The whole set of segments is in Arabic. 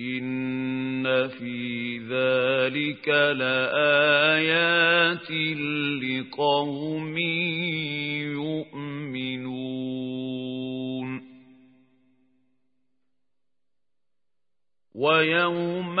إن في ذلك لآيات لقوم يؤمنون ويوم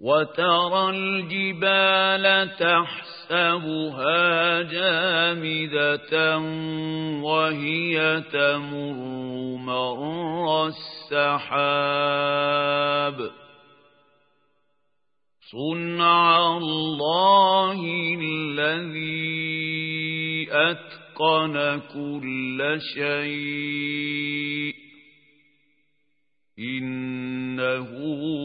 وترى الجبال تحسبها جامدة وهي تمر مر السحاب. صنع الله الذي أتقن كل شيء.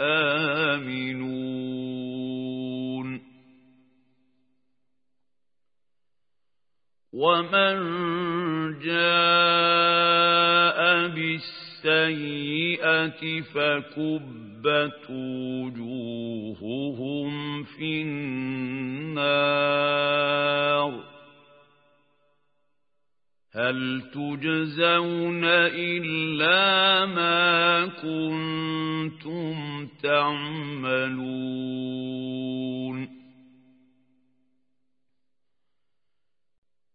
آمنون. ومن جاء بالسيئة فكبت وجوههم في النار. هل تجزون إلا ما كنتم تعملون؟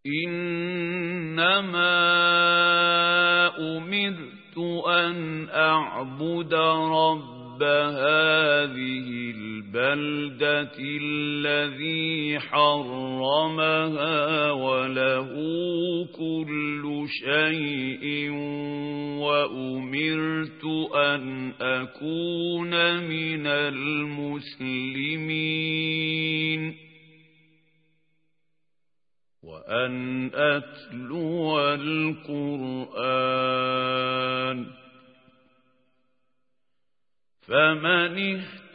إنما أمرت أن أعبد رب هذه البلدة الذي حرمها وله كل شيء وأمرت أن أكون من المسلمين. وأن أتلو القرآن. فمن اهتدى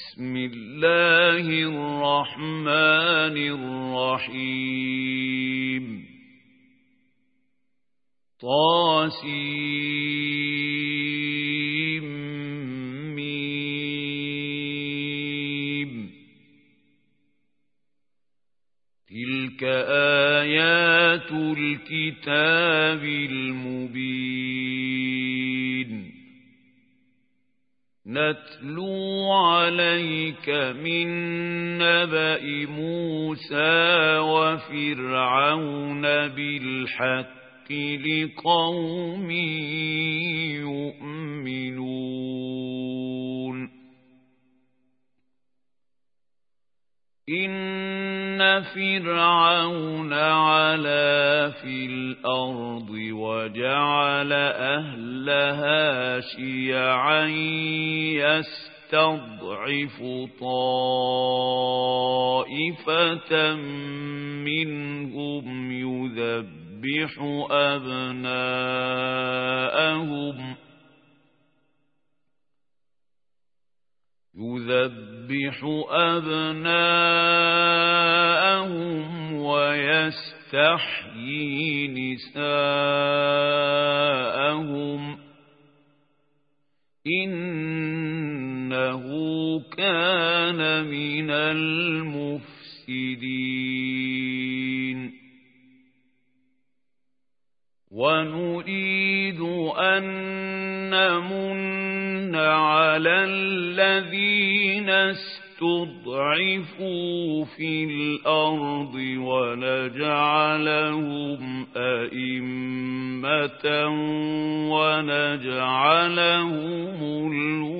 بسم الله الرحمن الرحيم. طاسيم تلك آيات الكتاب المبين. نبأ موسى وفرعون بالحق لقوم يؤمنون إن فرعون علا في الأرض وجعل أهلها شيعا يستضعف طائفة منهم يذبح أبناءهم يذبح أبناءهم ويستحيي نساءهم إنه كان من المفسدين ونريد أن نمن على الذين استضعفوا في الأرض ونجعلهم أئمة ونجعلهم الوارثين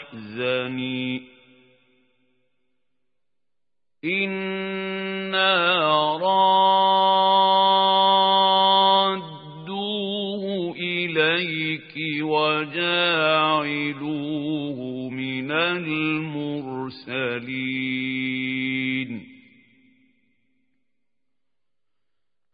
إنا رادوه إليك وجاعلوه من المرسلين.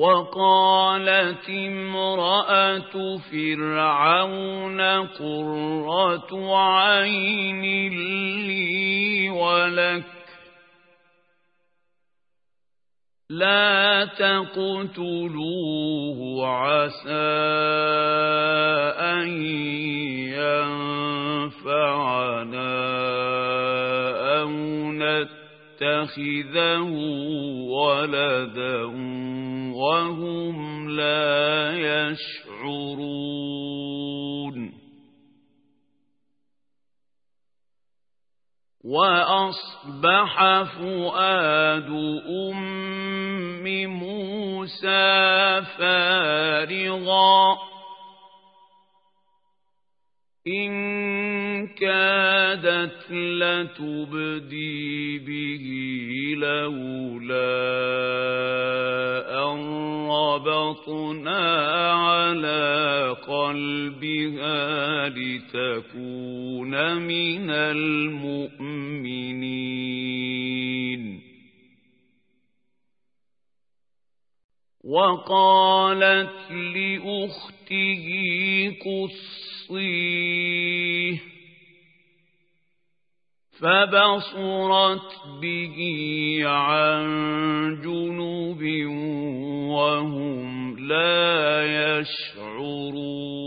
وقالت امرأة فرعون قرة عين لي ولك. لا تقتلوه عسى أن ينفعنا. نتخذه ولدا وهم لا يشعرون. وأصبح فؤاد أم موسى فارغا. كادت لتبدي به لولا أن ربطنا على قلبها لتكون من المؤمنين. وقالت لأخته قصيه فبصرت به عن جنوب وهم لا يشعرون.